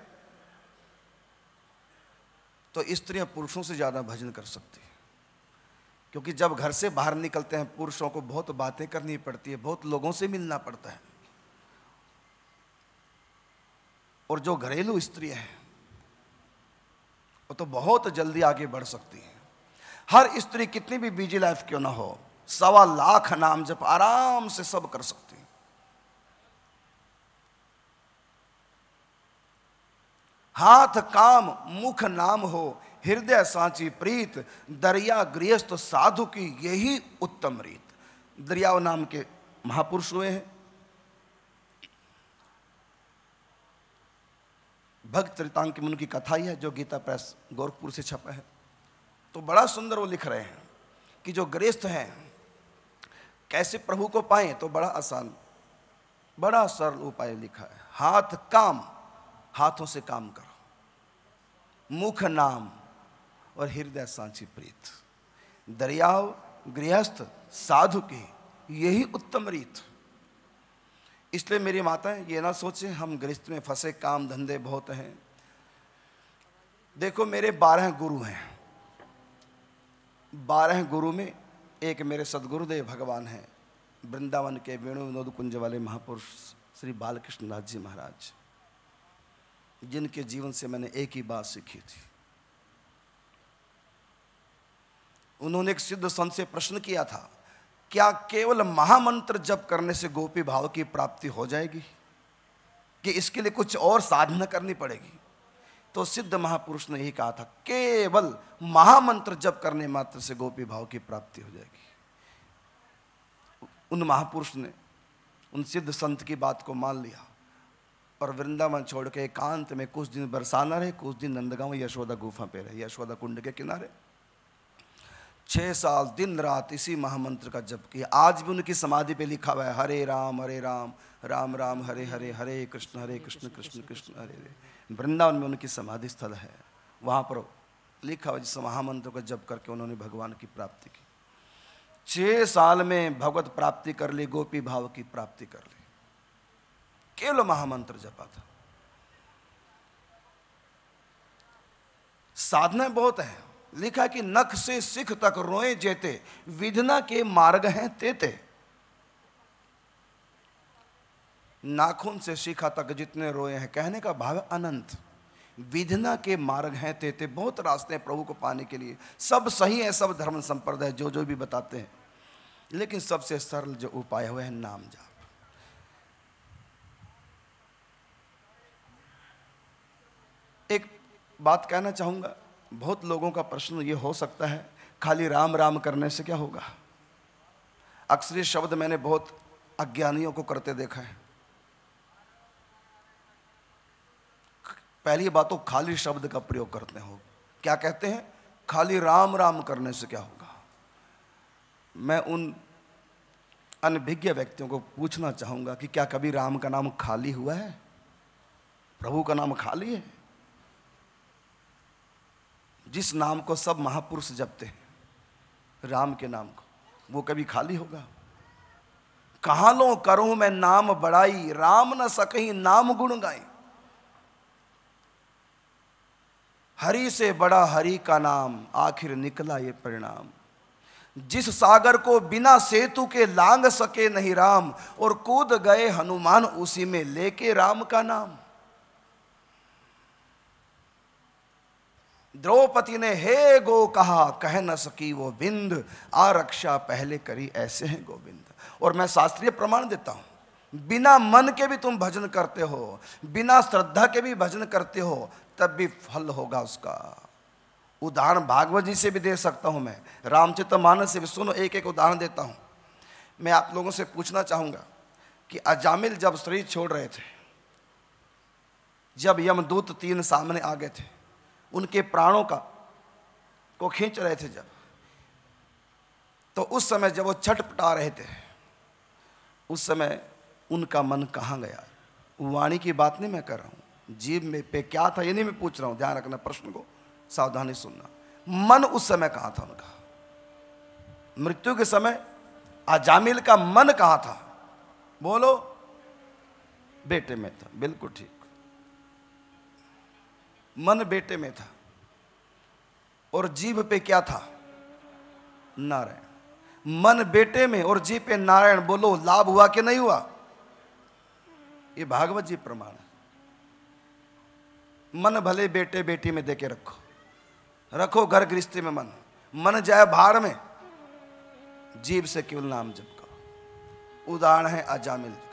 तो स्त्रियाँ पुरुषों से ज़्यादा भजन कर सकती है। क्योंकि जब घर से बाहर निकलते हैं, पुरुषों को बहुत बातें करनी पड़ती है, बहुत लोगों से मिलना पड़ता है। और जो घरेलू स्त्रियाँ हैं वो तो बहुत जल्दी आगे बढ़ सकती है। हर स्त्री कितनी भी बिज़ी लाइफ क्यों ना हो, सवा लाख नाम जब आराम से सब कर सकती हाथ, काम, मुख नाम हो, हृदय, सांची, प्रीत, दरिया, गृहस्थ, साधु की यही उत्तम रीत। दरियाव नाम के महापुरुष हुए हैं। भक्त चरितांक मुनि की कथा ही है, जो गीता प्रेस गोरखपुर से छपा है। तो बड़ा सुंदर वो लिख रहे हैं कि जो गृहस्थ हैं, कैसे प्रभु को पाए तो बड़ा आसान, बड़ा सरल उपाय लिखा है। हाथ काम, हाथों से काम करो। मुख नाम और हृदय सांची प्रीत। दरियाव गृहस्थ, साधु की, यही उत्तम रीत। इसलिए मेरी माताएँ ये ना सोचें हम गृहस्थ में फंसे, काम धंधे बहुत हैं। देखो, मेरे बारह गुरु हैं। बारह गुरु में एक मेरे सदगुरुदेव भगवान हैं, वृंदावन के वेणु विनोद कुंज वाले महापुरुष श्री बालकृष्ण नाथ जी महाराज, जिनके जीवन से मैंने एक ही बात सीखी थी। उन्होंने एक सिद्ध संत से प्रश्न किया था क्या केवल महामंत्र जप करने से गोपी भाव की प्राप्ति हो जाएगी? कि इसके लिए कुछ और साधना करनी पड़ेगी? तो सिद्ध महापुरुष ने यही कहा था, केवल महामंत्र जप करने मात्र से गोपी भाव की प्राप्ति हो जाएगी। उन महापुरुष ने उन सिद्ध संत की बात को मान लिया और वृंदावन छोड़ के एकांत में कुछ दिन बरसाना रहे, कुछ दिन नंदगांव, यशोदा गुफा पे रहे, यशोदा कुंड के किनारे। छह साल दिन रात इसी महामंत्र का जप किया। आज भी उनकी समाधि पे लिखा हुआ है, हरे राम हरे राम राम राम, हरे हरे हरे कृष्ण हरे कृष्ण कृष्ण कृष्ण, हरे हरे। वृंदावन में उनकी समाधि स्थल है। वहाँ पर लिखा हुआ जिस महामंत्र का जप करके उन्होंने भगवान की प्राप्ति की। छह साल में भगवत प्राप्ति कर ली, गोपी भाव की प्राप्ति कर ली। केवल महामंत्र जपा था। साधना बहुत है। लिखा कि नख से सिख तक रोए जेते, विधना के मार्ग हैं तेते। नाखून से शिखा तक जितने रोए हैं, कहने का भाव अनंत। विधना के मार्ग हैं तेते, बहुत रास्ते हैं प्रभु को पाने के लिए। सब सही है, सब धर्म संप्रदाय जो जो भी बताते हैं। लेकिन सबसे सरल जो उपाय हुए है, नाम जाप। एक बात कहना चाहूँगा बहुत लोगों का प्रश्न ये हो सकता है, खाली राम राम करने से क्या होगा? अक्सर ये शब्द मैंने बहुत अज्ञानियों को करते देखा है। पहली बात तो खाली शब्द का प्रयोग करते हो। क्या कहते हैं? खाली राम राम करने से क्या होगा? मैं उन अनभिज्ञ व्यक्तियों को पूछना चाहूँगा कि क्या कभी राम का नाम खाली हुआ है? प्रभु का नाम खाली है? जिस नाम को सब महापुरुष जपते हैं, राम के नाम को, वो कभी खाली होगा? कहा लो करूँ मैं नाम बड़ाई राम न सकही नाम गुण गाई। हरि से बड़ा हरि का नाम, आखिर निकला ये परिणाम। जिस सागर को बिना सेतु के लांग सके नहीं राम, और कूद गए हनुमान उसी में लेके राम का नाम। द्रौपदी ने, हे गो कहा कह न सकी वो बिंद। आरक्षा पहले करी ऐसे हैं गोविंद। और मैं शास्त्रीय प्रमाण देता हूँ। बिना मन के भी तुम भजन करते हो, बिना श्रद्धा के भी भजन करते हो, तब भी फल होगा उसका। उदाहरण भागवत जी से भी दे सकता हूँ मैं। रामचित मानस से भी सुनो एक एक उदाहरण देता हूँ। मैं आप लोगों से पूछना चाहूँगा कि अजामिल जब शरीर छोड़ रहे थे, जब यमदूत तीन सामने आ गए थे उनके प्राणों का, को खींच रहे थे जब। तो उस समय जब वो छटपटा रहे थे, उस समय उनका मन कहाँ गया? वाणी की बात नहीं मैं कर रहा हूँ। जीव में पे क्या था ये नहीं मैं पूछ रहा हूँ। ध्यान रखना प्रश्न को, सावधानी सुनना। मन उस समय कहाँ था उनका? मृत्यु के समय अजामिल का मन कहाँ था? बोलो, बेटे में था। बिल्कुल ठीक। मन बेटे में था और जीव पे क्या था? नारायण। मन बेटे में और जीव पे नारायण, बोलो, लाभ हुआ कि नहीं हुआ? ये भागवत जी प्रमाण है। मन भले बेटे बेटी में देके रखो। रखो घर गृहस्थी में मन। मन जाए भाड़ में जीव से केवल नाम जप करो। उदाहरण है अजामिल का।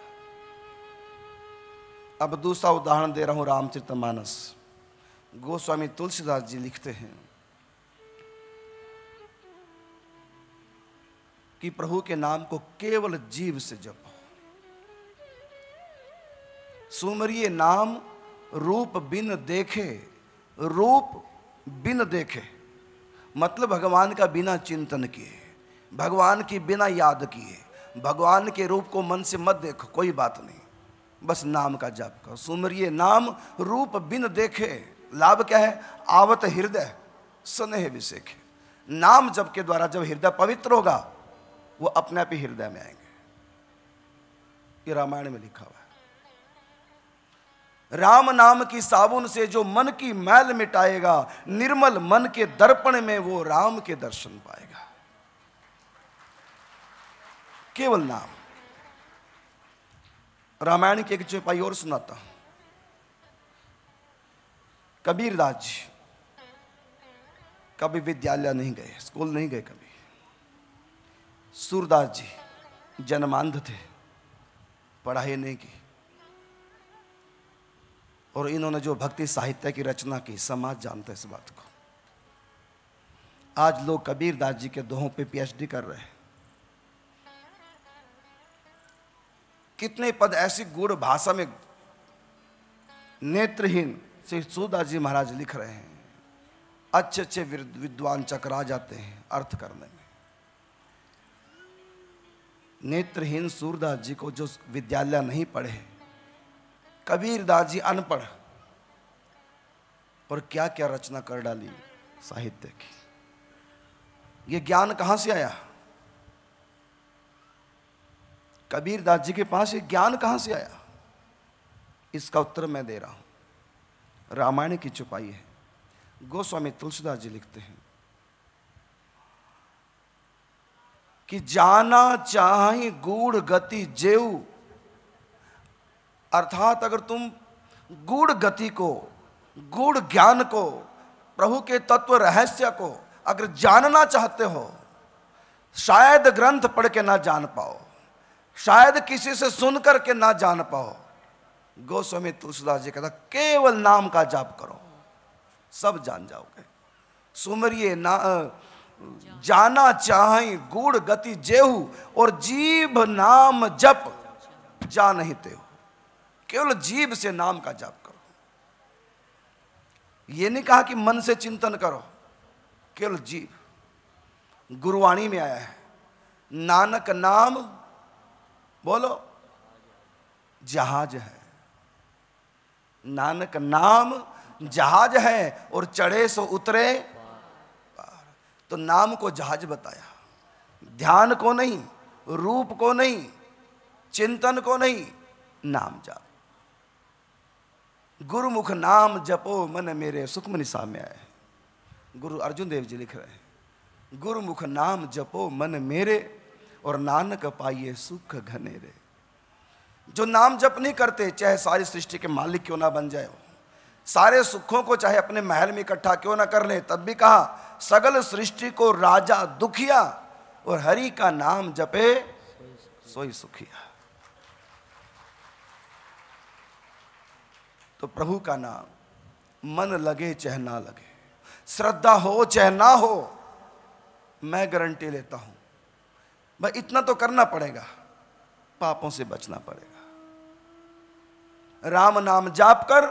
अब दूसरा उदाहरण दे रहा हूँ रामचरित मानस गोस्वामी तुलसीदास जी लिखते हैं कि प्रभु के नाम को केवल जीव से जपो। सुमरिए नाम रूप बिन देखे, रूप बिन देखे। मतलब भगवान का बिना चिंतन किए, भगवान की बिना याद किए, भगवान के रूप को मन से मत देखो, कोई बात नहीं। बस नाम का जाप करो। सुमरिए नाम रूप बिन देखे। लाभ क्या है? आवत हृदय, स्नेह विषेख नाम जप के द्वारा जब हृदय पवित्र होगा, वो अपने आप ही हृदय में आएँगे। ये रामायण में लिखा हुआ है। राम नाम की साबुन से जो मन की मैल मिटाएगा, निर्मल मन के दर्पण में वो राम के दर्शन पाएगा। केवल नाम। रामायण की एक चौपाई और सुनाता हूँ। कबीरदास जी कभी विद्यालय नहीं गए, स्कूल नहीं गए कभी। सूरदास जी जन्मांध थे, पढ़ाई नहीं की। और इन्होंने जो भक्ति साहित्य की रचना की, समाज जानता इस बात को। आज लोग कबीरदास जी के दोहों पे पीएचडी कर रहे हैं। कितने पद ऐसी गुड़ भाषा में नेत्रहीन श्री सूरदास जी महाराज लिख रहे हैं, अच्छे अच्छे विद्वान चकरा जाते हैं अर्थ करने में। नेत्रहीन सूरदास जी को जो विद्यालय नहीं पढ़े कबीरदास जी अनपढ़, और क्या क्या रचना कर डाली साहित्य की। ये ज्ञान कहाँ से आया? कबीरदास जी के पास ये ज्ञान कहाँ से आया? इसका उत्तर मैं दे रहा हूँ। रामायण की छुपाई है। गोस्वामी तुलसीदास जी लिखते हैं कि जाना चाहे गूढ़ गति जेऊ, अर्थात अगर तुम गूढ़ गति को, गूढ़ ज्ञान को, प्रभु के तत्व रहस्य को अगर जानना चाहते हो, शायद ग्रंथ पढ़ के ना जान पाओ, शायद किसी से सुन कर के ना जान पाओ गोस्वामी तुलसीदास जी कहता, केवल नाम का जाप करो, सब जान जाओगे। सुमरिए ना जाना चाहे गूढ़ गति जेहू और जीभ नाम जप, जा नहीं ते केवल जीभ से नाम का जाप करो। ये नहीं कहा कि मन से चिंतन करो, केवल जीव गुरुवाणी में आया है, नानक नाम, बोलो, जहाज़ है। नानक नाम जहाज़ है और चढ़े सो उतरे। तो नाम को जहाज़ बताया। ध्यान को नहीं, रूप को नहीं, चिंतन को नहीं, नाम जाप गुरुमुख नाम जपो, मन मेरे सुखम निशा में आए। गुरु अर्जुन देव जी लिख रहे हैं। गुरुमुख नाम जपो, मन मेरे, और नानक पाइए सुख घनेरे। जो नाम जप नहीं करते, चाहे सारी सृष्टि के मालिक क्यों ना बन जाए सारे सुखों को चाहे अपने महल में इकट्ठा क्यों ना कर ले, तब भी कहा, सगल सृष्टि को राजा दुखिया और हरि का नाम जपे, सोई सुखिया। तो प्रभु का नाम, मन लगे चाहे ना लगे, श्रद्धा हो चाहे ना हो, मैं गारंटी लेता हूँ, भाई इतना तो करना पड़ेगा, पापों से बचना पड़ेगा। राम नाम जाप कर,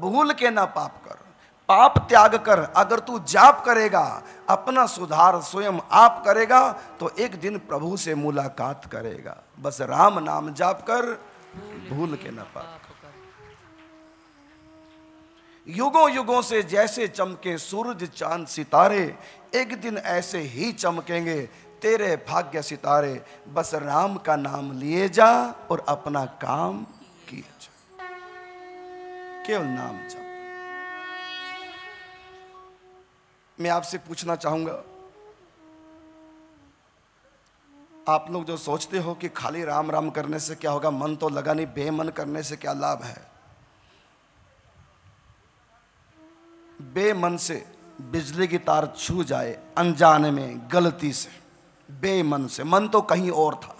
भूल के ना पाप कर। पाप त्याग कर, अगर तू जाप करेगा, अपना सुधार स्वयं आप करेगा तो एक दिन प्रभु से मुलाकात करेगा। बस राम नाम जाप कर, भूल के ना पाप युगों युगों से जैसे चमके सूरज, चाँद, सितारे, एक दिन ऐसे ही चमकेंगे, तेरे भाग्य सितारे। बस राम का नाम लिए जा और अपना काम किए जा। केवल नाम जप। मैं आपसे पूछना चाहूँगा, आप लोग जो सोचते हो कि खाली राम राम करने से क्या होगा, मन तो लगा नहीं, बेमन करने से क्या लाभ है? बेमन से बिजली की तार छू जाए अनजाने में, गलती से। बेमन से, मन तो कहीं और था।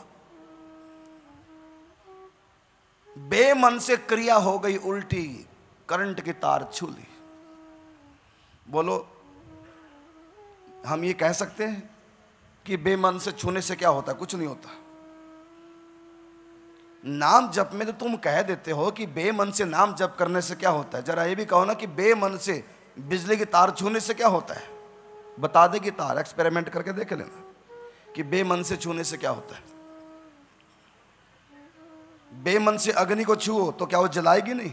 बेमन से क्रिया हो गई उल्टी। करंट की तार छू ली। बोलो, हम ये कह सकते हैं कि बेमन से छूने से क्या होता कुछ नहीं होता। नाम जप में तो तुम कह देते हो कि बेमन से नाम जप करने से क्या होता है? जरा ये भी कहो ना कि बेमन से बिजली की तार छूने से क्या होता है? बता दे कि तार एक्सपेरिमेंट करके देख लेना कि बेमन से छूने से क्या होता है। बेमन से अग्नि को छुओ तो क्या वो जलाएगी नहीं?